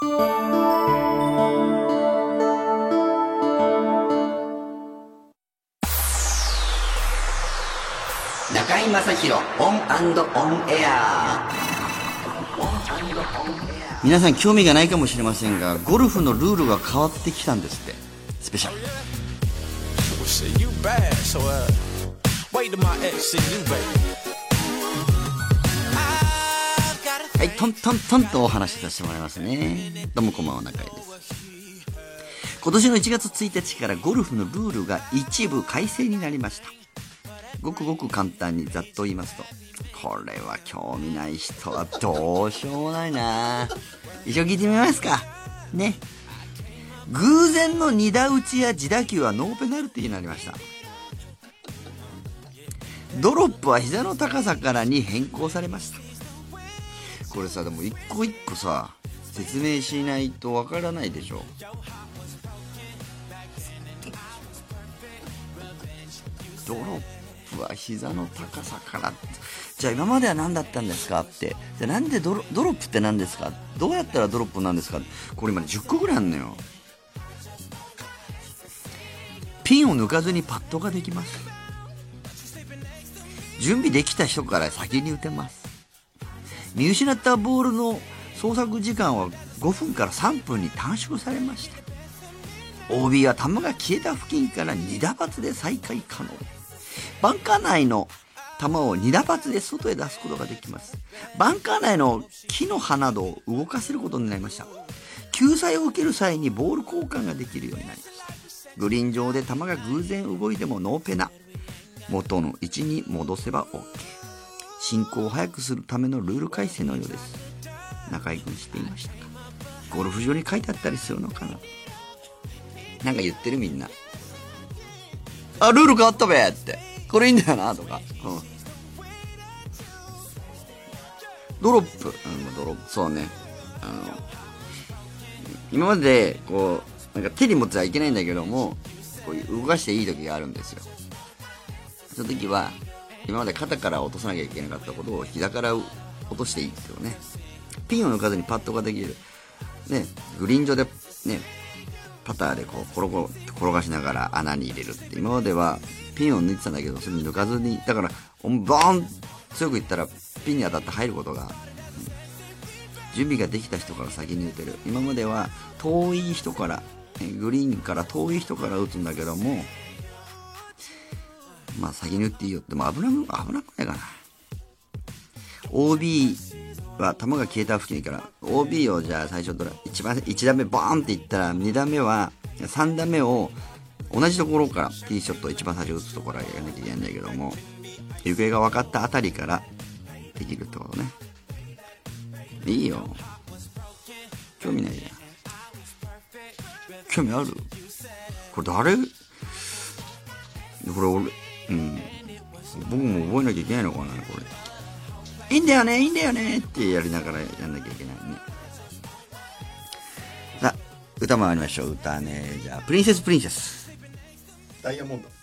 中居正広 ON & ON AIR。皆さん興味がないかもしれませんがゴルフのルールが変わってきたんですって。スペシャル。Well, shit, you bad, so uh, wait till my ex see you, baby. トントントンとお話しさせてもらいますね。どうもこんばんは中居です。今年の1月1日からゴルフのルールが一部改正になりました。ごくごく簡単にざっと言いますとこれは興味ない人はどうしようもないな。一応聞いてみますか。ね。偶然の二打打ちや自打球はノーペナルティになりました。ドロップは膝の高さからに変更されました。これさでも一個一個さ説明しないとわからないでしょ。ドロップは膝の高さから。じゃあ今までは何だったんですかって。じゃあなんでドロドロップって何ですか？どうやったらドロップなんですか？これ今10個ぐらいあんのよ。ピンを抜かずにパットができます。準備できた人から先に打てます。見失ったボールの捜索時間は5分から3分に短縮されました。OB は球が消えた付近から2打発で再開可能。バンカー内の球を2打発で外へ出すことができます。バンカー内の木の葉などを動かせることになりました。救済を受ける際にボール交換ができるようになりました。グリーン上で球が偶然動いてもノーペナ。元の位置に戻せば OK 進行を早くするためのルール改正のようです。中居君知っていましたか？ゴルフ場に書いてあったりするのかな？なんか言ってるみんな。あルール変わったべって。これいいんだよなとか、うん、ドロップ、うん、ドロップ。そうね。あの今までこうなんか手に持ってはいけないんだけどもこういう動かしていい時があるんですよ。その時は今まで肩から落とさなきゃいけなかったことを膝から落としていいっていうね。ピンを抜かずにパットができる。ねグリーン上でねパターでこう転が転がしながら穴に入れるって。今まではピンを抜いてたんだけどそれ抜かずにだからボーン強くいったらピンに当たって入ることが、うん準備ができた人から先に打てる。今までは遠い人からグリーンから遠い人から打つんだけどもまあ先に打っていいよ。っても危なく危なくないかな。OB は球が消えた付近から OB をじゃあ最初ドラ一番1打目ボーンっていったら2打目は3打目を同じところからティーショットを一番最初打つところからやらなきゃいけないんだけども行方が分かったあたりからできるってことね。いいよ。興味ないじゃん。興味ある？これ誰？これ俺うん。僕も覚えなきゃいけないのかなこれ。いいんだよねいいんだよねってやりながらやんなきゃいけないね。さあ歌もありましょう。歌ねじゃあプリンセスプリンセス。ダイヤモンド。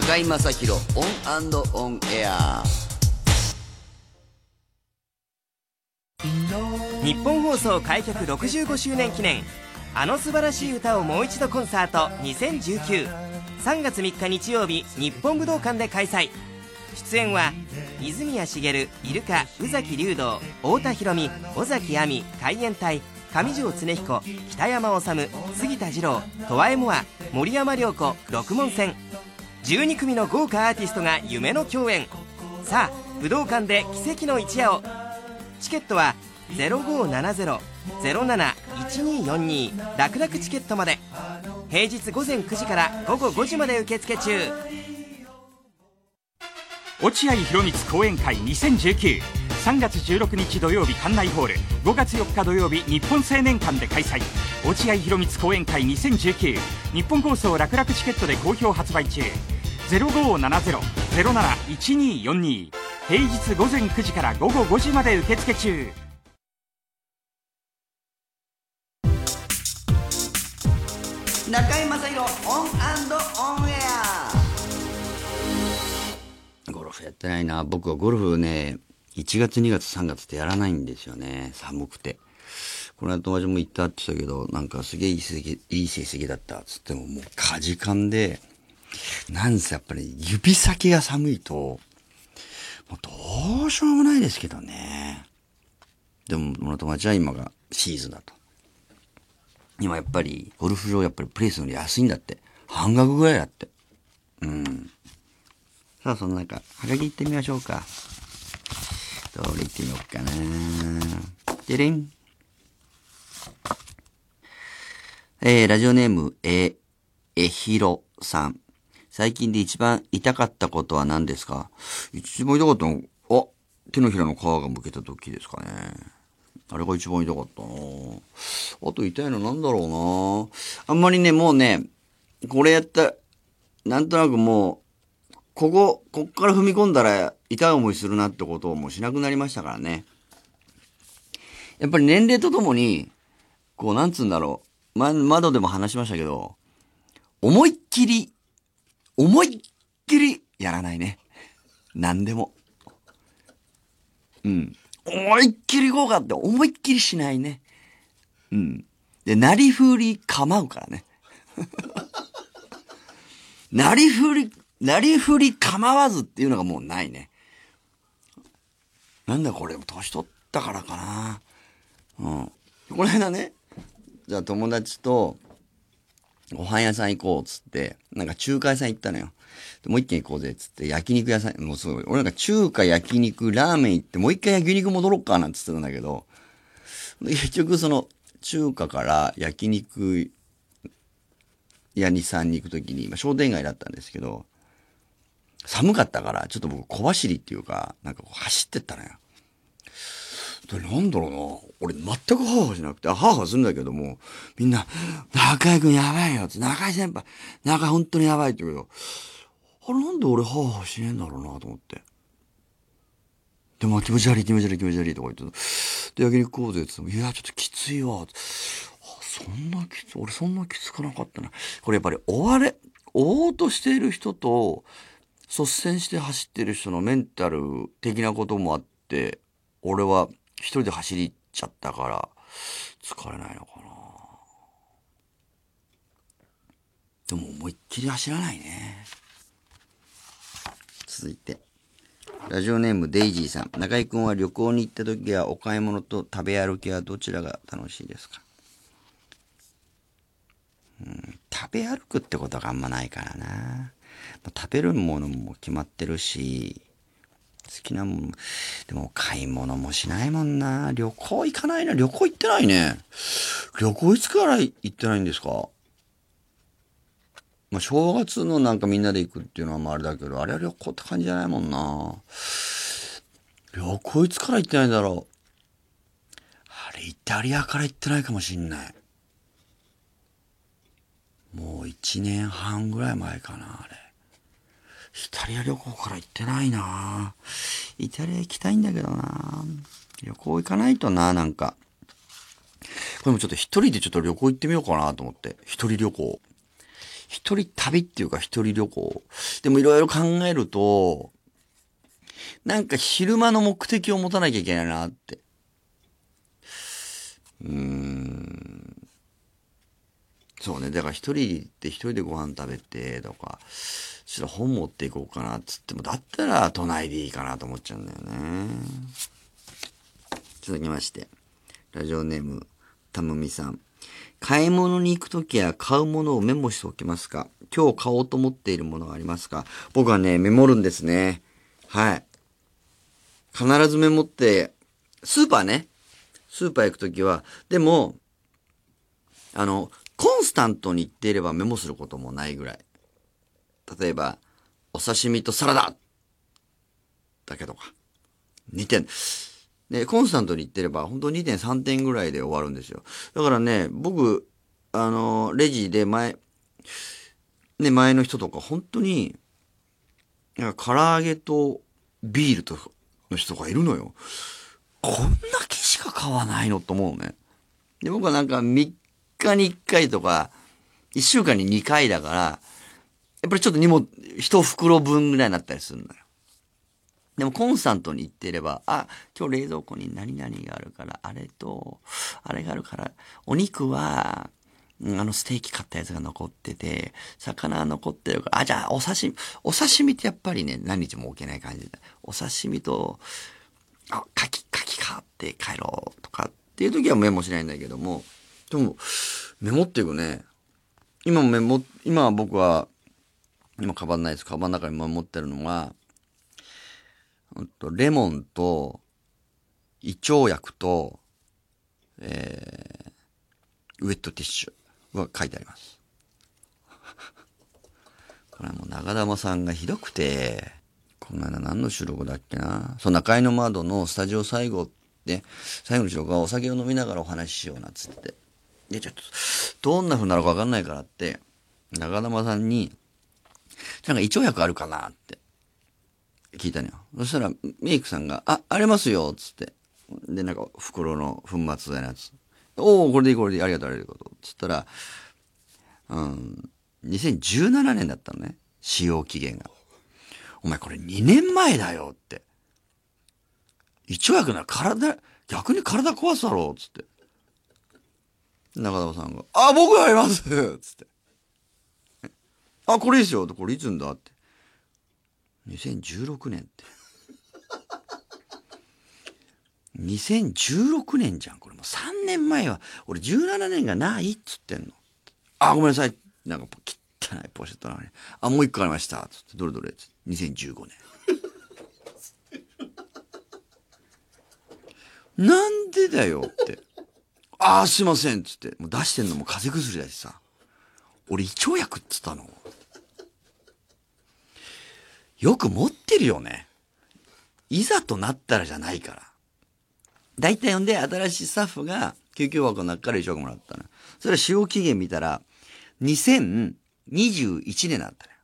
中居正広 ON & ON AIR。ニッポン放送開局65周年記念あの素晴らしい歌をもう一度コンサート20193月3日日曜日日本武道館で開催。出演は泉谷しげるイルカ宇崎竜道太田裕美尾崎亜美海援隊上条恒彦北山治杉田二郎十和江モア森山良子六門線。12組の豪華アーティストが夢の共演。さあ武道館で奇跡の一夜を。チケットは0570-071242楽々チケットまで。平日午前9時から午後5時まで受付中。落合博満講演会2019 3月16日土曜日館内ホール。5月4日土曜日日本青年館で開催。落合博満講演会2019日本放送楽々チケットで好評発売中。0570-071242平日午前9時から午後5時まで受付中。中居正広オンオンエア。ゴルフやってないな。僕はゴルフね1月2月3月ってやらないんですよね寒くてこの間友達も行ったって言ったけどなんかすげえいい成績いい成績だったっつってももうかじかんでなんせやっぱり指先が寒いともうどうしようもないですけどねでもこの友達は今がシーズンだと今やっぱり、ゴルフ場やっぱりプレイスより安いんだって。半額ぐらいだって。うん。さあ、その中、はがき行ってみましょうか。どれ行ってみようかな。でれん。えー、ラジオネーム、え、えひろさん。最近で一番痛かったことは何ですか？一番痛かったの、あ、手のひらの皮がむけた時ですかね。あれが一番痛かったなあと痛いのなんだろうなあんまりね、もうね、これやった、なんとなくもう、ここ、こっから踏み込んだら痛い思いするなってことをもうしなくなりましたからね。やっぱり年齢とともに、こう、なんつうんだろう。ま、窓でも話しましたけど、思いっきり、思いっきりやらないね。何でも。うん。思いっきり行こうかって思いっきりしないね。うん。で、なりふり構うからね。なりふり、なりふり構わずっていうのがもうないね。なんだこれ、年取ったからかな。うん。この間ね、じゃあ友達と、ご飯屋さん行こうっつって、なんか中華屋さん行ったのよ。もう一軒行こうぜっつって、焼肉屋さん、もうすごい。俺なんか中華焼肉、ラーメン行って、もう一回焼肉戻ろっかなんつってたんだけど、結局その、中華から焼肉屋にさんに行くときに、まあ、商店街だったんですけど、寒かったから、ちょっと僕小走りっていうか、なんかこう走ってったのよ。で、なんだろうな。俺全くハーハーしなくて、あ、ハーハーするんだけども、みんな、中井くんやばいよって、中井先輩、中井本当にやばいって言うけど、あれなんで俺ハーハーしねえんだろうなと思って。でも気持ち悪い気持ち悪い気持ち悪いとか言って、で、焼肉食おうぜって言っても、いや、ちょっときついわ。そんなきつ、俺そんなきつくなかったな。これやっぱり追われ、追おうとしている人と、率先して走ってる人のメンタル的なこともあって、俺は一人で走り行っちゃったから、疲れないのかな。でも思いっきり走らないね。続いて。ラジオネームデイジーさん。中井くんは旅行に行った時はお買い物と食べ歩きはどちらが楽しいですか？うん、食べ歩くってことがあんまないからな。まあ食べるものも決まってるし、好きなもん、でも買い物もしないもんな。旅行行かないな。旅行行ってないね。旅行いつから行ってないんですか？まあ、正月のなんかみんなで行くっていうのはまああれだけど、あれは旅行って感じじゃないもんな。旅行いつから行ってないんだろう。あれ、イタリアから行ってないかもしんない。もう一年半ぐらい前かな、あれ。イタリア旅行から行ってないなイタリア行きたいんだけどな旅行行かないとななんか。これもちょっと一人でちょっと旅行行ってみようかなと思って。一人旅行。一人旅っていうか一人旅行。でもいろいろ考えると、なんか昼間の目的を持たなきゃいけないなって。うーん。そうね。だから一人で一人でご飯食べてとか、ちょっと本持っていこうかなっつっても、だったら都内でいいかなと思っちゃうんだよね。続きまして、ラジオネーム、たむみさん。買い物に行くときは買うものをメモしておきますか？今日買おうと思っているものがありますか？僕はね、メモるんですね。はい。必ずメモって、スーパーね。スーパー行くときは、でも、あの、コンスタントに行っていればメモすることもないぐらい。例えば、お刺身とサラダだけとか。2点。ね、コンスタントに行ってれば、本当2点3点ぐらいで終わるんですよ。だからね、僕、あの、レジで前、ね、前の人とか、本当に、なんか唐揚げとビールとの人がいるのよ。こんだけしか買わないのと思うね。で、僕はなんか3日に1回とか、1週間に2回だから、やっぱりちょっと荷物、一袋分ぐらいになったりするのよ。でもコンスタントに行っていれば、あ、今日冷蔵庫に何々があるから、あれと、あれがあるから、お肉は、あのステーキ買ったやつが残ってて、魚は残ってるから、あ、じゃあお刺身、お刺身ってやっぱりね、何日も置けない感じで、お刺身と、あ、牡蠣、牡蠣買って帰ろうとかっていう時はメモしないんだけども、でも、メモっていくね。今もメモ、今僕は、今カバンないです。カバンの中にメモってるのは、うんとレモンと、胃腸薬と、えー、ウェットティッシュは書いてあります。これはもう長玉さんがひどくて、この間何の収録だっけな。そう、中井の窓のスタジオ最後で、最後の収録はお酒を飲みながらお話ししようなっつって。で、ちょっと、どんな風になるかわかんないからって、長玉さんに、なんか胃腸薬あるかなって聞いたのよ。そしたら、メイクさんが、あ、ありますよっ、つって。で、なんか、袋の粉末のやつ。おおこれでいい、これでいい、ありがとう、ありがとう。つったら、うん、2017年だったのね。使用期限が。お前これ2年前だよって。胃腸薬なら体、逆に体壊すだろう、つって。中田さんが、あ、僕がやりますつって。あ、これですよ。これいつんだって。2016年って。2016年じゃん。これもう3年前は、俺17年がないっつってんの。あ、ごめんなさい。なんか汚いポシェットなのに。あ、もう一個ありました。つって、どれどれつって2015年。なんでだよって。あーすいません。つって。もう出してんのも風邪薬だしさ。俺胃腸薬っつったの。よく持ってるよね。いざとなったらじゃないから。大体呼んで新しいスタッフが救急箱の中から一食もらったの。それは使用期限見たら、2021年だったのよ。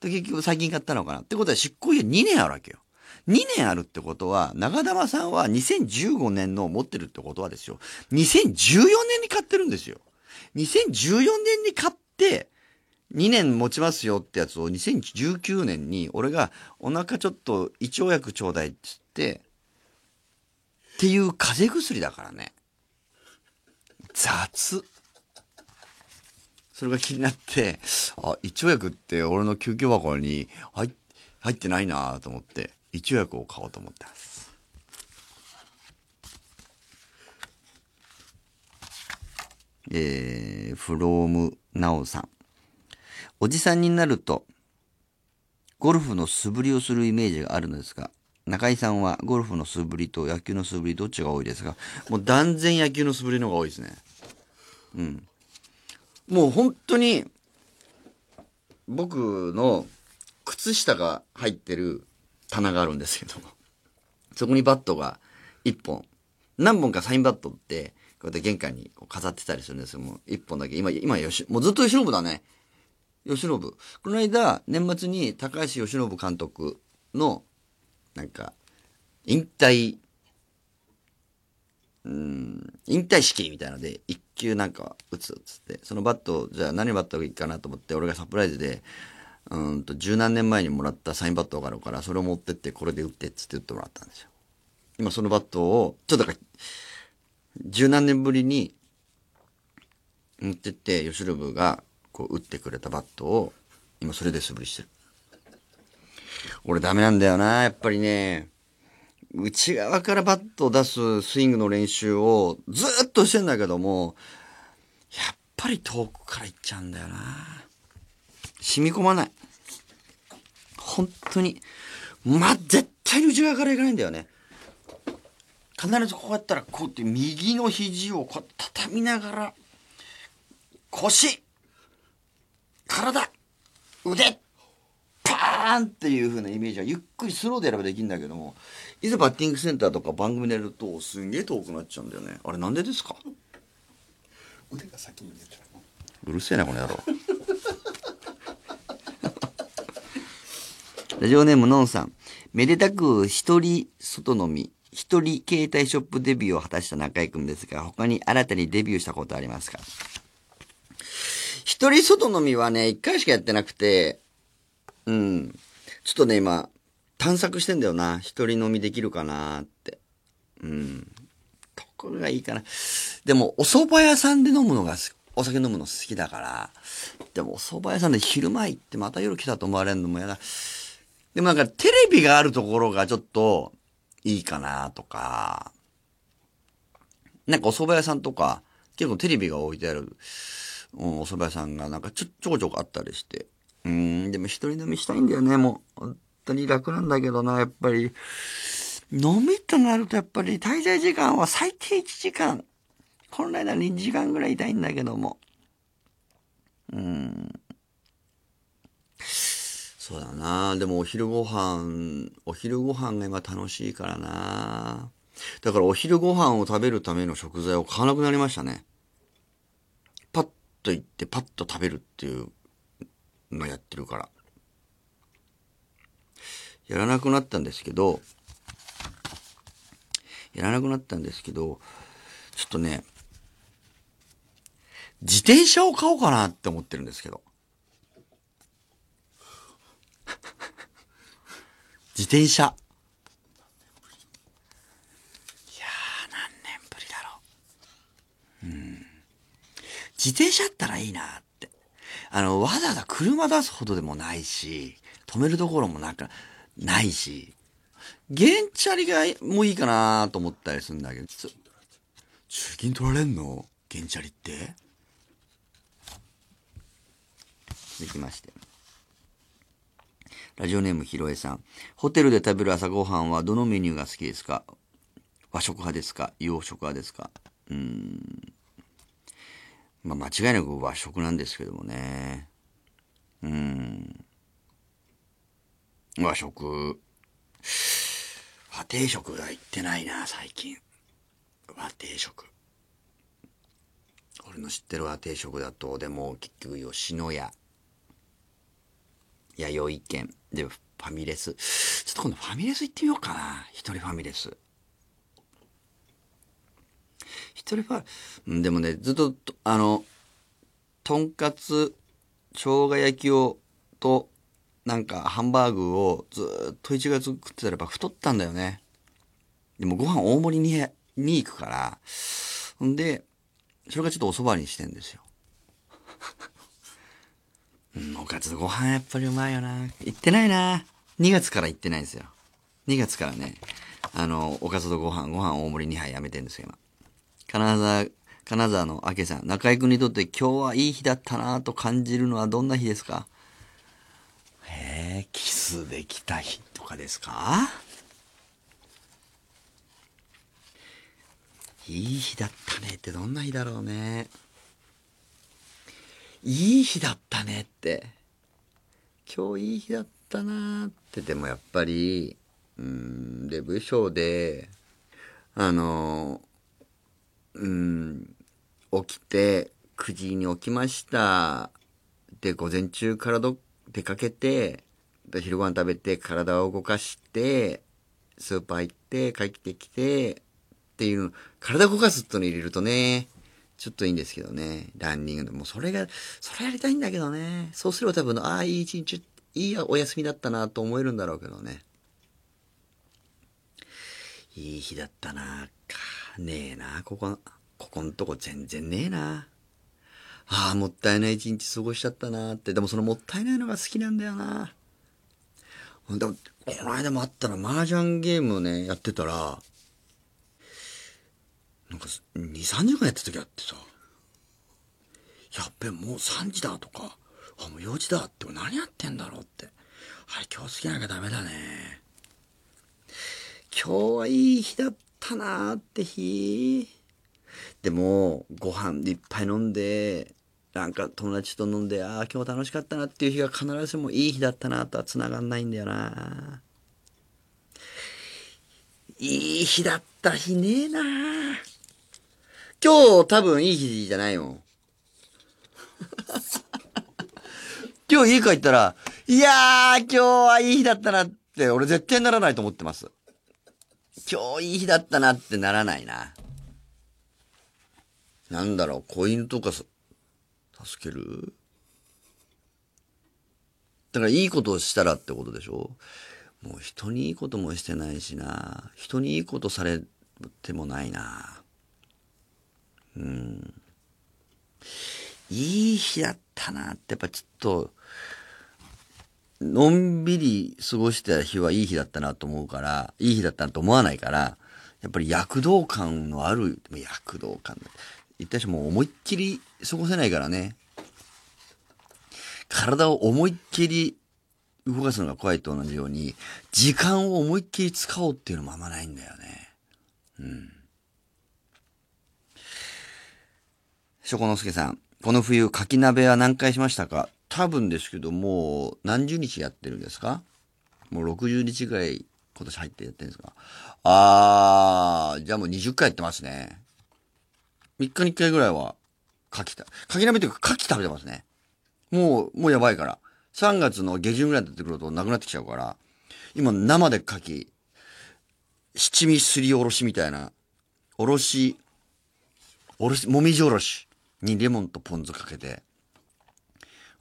で結局最近買ったのかなってことは執行猶予2年あるわけよ。2年あるってことは、長玉さんは2015年の持ってるってことはですよ。2014年に買ってるんですよ。2014年に買って、2年持ちますよってやつを2019年に俺がお腹ちょっと胃腸薬ちょうだいっつって、っていう風邪薬だからね。雑。それが気になって、あ、胃腸薬って俺の救急箱に入入ってないなと思って、胃腸薬を買おうと思ってます。えー、フロームナオさん。おじさんになると、ゴルフの素振りをするイメージがあるのですが、中井さんはゴルフの素振りと野球の素振りどっちが多いですか？もう断然野球の素振りの方が多いですね。うん。もう本当に、僕の靴下が入ってる棚があるんですけども、そこにバットが1本、何本かサインバットって、こうやって玄関に飾ってたりするんですよ。も1本だけ。今、今、よし、もうずっと吉信だね。吉信。この間、年末に高橋由伸監督の、なんか、引退、うん、引退式みたいので行っ球なんか打つっつって、そのバット、じゃあ何バットがいいかなと思って、俺がサプライズで、うんと、十何年前にもらったサインバットがあるから、それを持ってって、これで打ってっつって打ってもらったんですよ。今そのバットを、ちょっとだから、十何年ぶりに、持ってって、吉信が、こう、打ってくれたバットを、今それで素振りしてる。俺ダメなんだよな、やっぱりね。内側からバットを出すスイングの練習をずっとしてんだけども、やっぱり遠くから行っちゃうんだよな。染み込まない。本当に。ま、絶対に内側から行かないんだよね。必ずこうやったら、こうって右の肘をこう畳みながら、腰、体、腕、パーンっていう風なイメージはゆっくりスローでやればできるんだけども、いざバッティングセンターとか番組でやるとすんげえ遠くなっちゃうんだよね。あれなんでですか？腕が先に出ちゃううるせえな、この野郎。ラジオネームのんさん。めでたく一人外飲み、一人携帯ショップデビューを果たした中居君ですが、他に新たにデビューしたことありますか？一人外飲みはね、一回しかやってなくて、うん。ちょっとね、今、探索してんだよな。一人飲みできるかなって。うん。どころがいいかな。でも、お蕎麦屋さんで飲むのが、お酒飲むの好きだから、でもお蕎麦屋さんで昼前行ってまた夜来たと思われるのも嫌だ。でもなんかテレビがあるところがちょっといいかなとか、なんかお蕎麦屋さんとか、結構テレビが置いてある、お蕎麦屋さんがなんかちょ、ちょこちょこあったりして。うん、でも一人飲みしたいんだよね、もう。本当に楽なんだけどな、やっぱり。飲みとなるとやっぱり滞在時間は最低1時間。本来なら2時間ぐらいいたいんだけども。うん。そうだな。でもお昼ご飯、お昼ご飯が今楽しいからな。だからお昼ご飯を食べるための食材を買わなくなりましたね。と行ってパッと食べるっていうのやってるから。やらなくなったんですけど、やらなくなったんですけど、ちょっとね、自転車を買おうかなって思ってるんですけど。自転車。いやー、何年ぶりだろう。うん。自転車あったらいいなって。あの、わざわざ車出すほどでもないし、止めるところもなんか、ないし、原チャリがもういいかなと思ったりするんだけど、ちょ中金取られんの原チャリってできまして。ラジオネームひろえさん。ホテルで食べる朝ごはんはどのメニューが好きですか和食派ですか洋食派ですかうーん。まあ、間違いなく和食なんですけどもね。うん。和食。和定食が行ってないな、最近。和定食。俺の知ってる和定食だと、でも結局吉野家。弥生県。で、ファミレス。ちょっと今度ファミレス行ってみようかな。一人ファミレス。一人ファ、うんでもね、ずっと、あの、とんかつ、生姜焼きを、と、なんか、ハンバーグをずっと1月食ってたらやっぱ太ったんだよね。でもご飯大盛りに、に行くから、ほんで、それがちょっとお蕎麦にしてんですよ。うん、おかずご飯やっぱりうまいよな。行ってないな。2月から行ってないんですよ。2月からね、あの、おかずとご飯、ご飯大盛り2杯やめてんですよ、今。金沢、金沢の明さん、中居君にとって今日はいい日だったなと感じるのはどんな日ですか？へえ、キスできた日とかですか？いい日だったねってどんな日だろうね。いい日だったねって。今日いい日だったなって。でもやっぱり、うん、で、部署で、あの、うん、起きて、9時に起きました。で、午前中からど出かけて、で昼ご飯食べて、体を動かして、スーパー行って、帰ってきて、っていう、体動かすっての入れるとね、ちょっといいんですけどね。ランニングでもそれが、それやりたいんだけどね。そうすれば多分、ああ、いい一日、いいお休みだったなと思えるんだろうけどね。いい日だったなか。ねえな、ここ、ここんとこ全然ねえな。ああ、もったいない一日過ごしちゃったなって。でもそのもったいないのが好きなんだよな。でも、この間もあったら麻雀ゲームをね、やってたら、なんか、2、3時間やった時あってさ、やっべ、もう3時だとか、あ、もう4時だって、何やってんだろうって。あれ、今日つけなきゃダメだね。今日はいい日だったなーって日。でも、ご飯いっぱい飲んで、なんか友達と飲んで、ああ、今日楽しかったなっていう日が必ずしもいい日だったなとは繋がんないんだよな。いい日だった日ねえな今日多分いい日じゃないもん。今日家帰ったら、いやー、今日はいい日だったなって、俺絶対ならないと思ってます。今日いい日だったなってならないな。なんだろう、子犬とかさ、助ける？だからいいことをしたらってことでしょ？もう人にいいこともしてないしな。人にいいことされてもないな。うん。いい日だったなってやっぱちょっと、のんびり過ごした日はいい日だったなと思うから、いい日だったなと思わないから、やっぱり躍動感のある、躍動感。言ったしもう思いっきり過ごせないからね。体を思いっきり動かすのが怖いと同じように、時間を思いっきり使おうっていうのもあんまないんだよね。うん。しょこのすけさん、この冬、かき鍋は何回しましたか？多分ですけど、もう何十日やってるんですか？もう60日ぐらい今年入ってやってるんですか？あー、じゃあもう20回やってますね。3日に1回ぐらいは、かきた、かき鍋というか、かき食べてますね。もう、もうやばいから。3月の下旬ぐらいになってくるとなくなってきちゃうから、今生でかき、七味すりおろしみたいな、おろし、おろし、もみじおろしにレモンとポン酢かけて、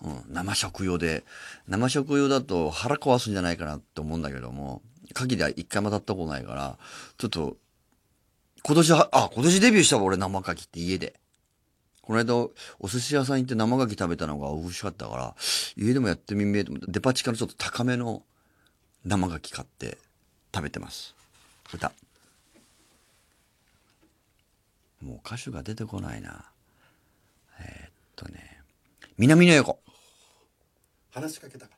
うん、生食用で、生食用だと腹壊すんじゃないかなって思うんだけども、かきでは一回も当たったことないから、ちょっと、今年は、あ、今年デビューしたわ、俺生牡蠣って家で。この間、お寿司屋さん行って生牡蠣食べたのが美味しかったから、家でもやってみめえと思って、デパ地下のちょっと高めの生牡蠣買って食べてます。歌。もう歌手が出てこないな。えーっとね、南の横。話しかけたか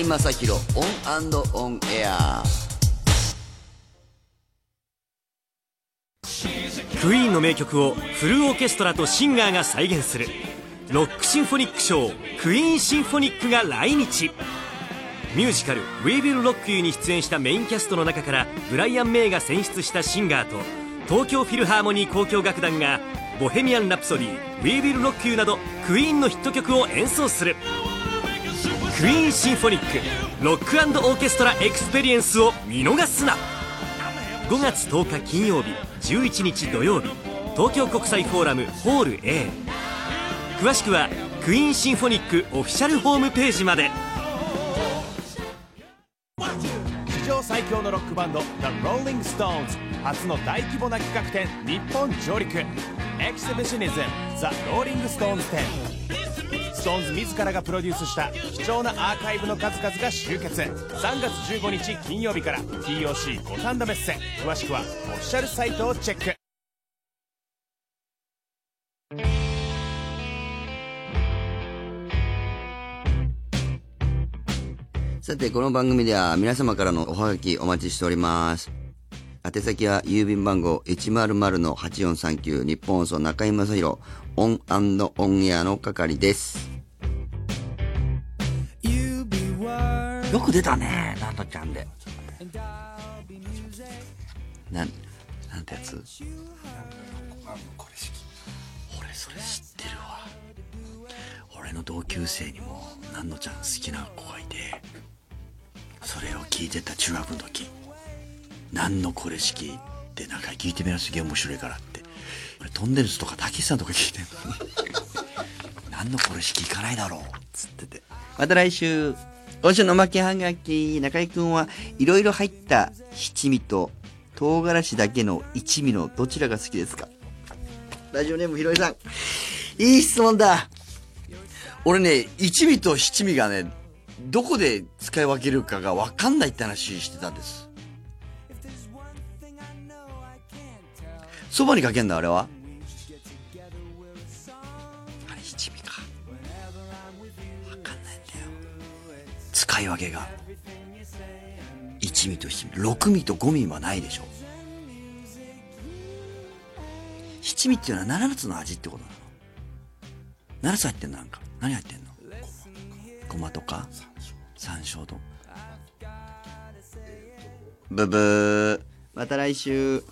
中居正広 ON & ON AIR。クイーンの名曲をフルオーケストラとシンガーが再現する。ロックシンフォニックショークイーンシンフォニックが来日。ミュージカル「We Will Rock You」に出演したメインキャストの中からブライアン・メイが選出したシンガーと東京フィルハーモニー交響楽団が「ボヘミアン・ラプソディ」「We Will Rock You」などクイーンのヒット曲を演奏する。クイーンシンフォニックロックオーケストラエクスペリエンスを見逃すな。5月10日金曜日11日土曜日東京国際フォーラムホール A 詳しくはクイーンシンフォニックオフィシャルホームページまで。史上最強のロックバンド The Rolling Stones 初の大規模な企画展日本上陸。エキシビシニズム The Rolling Stones 展。ストーンズ自らがプロデュースした貴重なアーカイブの数々が集結。3月15日金曜日から TOC 五反田メッセ詳しくはオフィシャルサイトをチェック。さて、この番組では皆様からのおはがきお待ちしております。宛先は郵便番号100-8439ニッポン放送中居正広 ON & ON AIR の係です。よく出たね、ナントちゃんで。なん、なんてやつ？俺それ知ってるわ。俺の同級生にもなんのちゃん好きな子がいてそれを聞いてた中学の時何のこれ式？ってなんか聞いてみなすげえ面白いからって。俺トンネルズとかたけしさんとか聞いてんのに何のこれ式行かないだろう？っつってて。また来週今週のおまけはがき中居君はいろいろ入った七味と唐辛子だけの一味のどちらが好きですか？ラジオネームひろいさん。いい質問だ。俺ね、一味と七味がね、どこで使い分けるかが分かんないって話してたんです。そばにかけんだ、あれは？あれ七味か。分かんないんだよ。使い分けが。一味と七味。六味と五味はないでしょ。七味っていうのは七つの味ってことなの？7つ入ってんのなんか？何入ってんの？ごまとか？山椒と？ブブーまた来週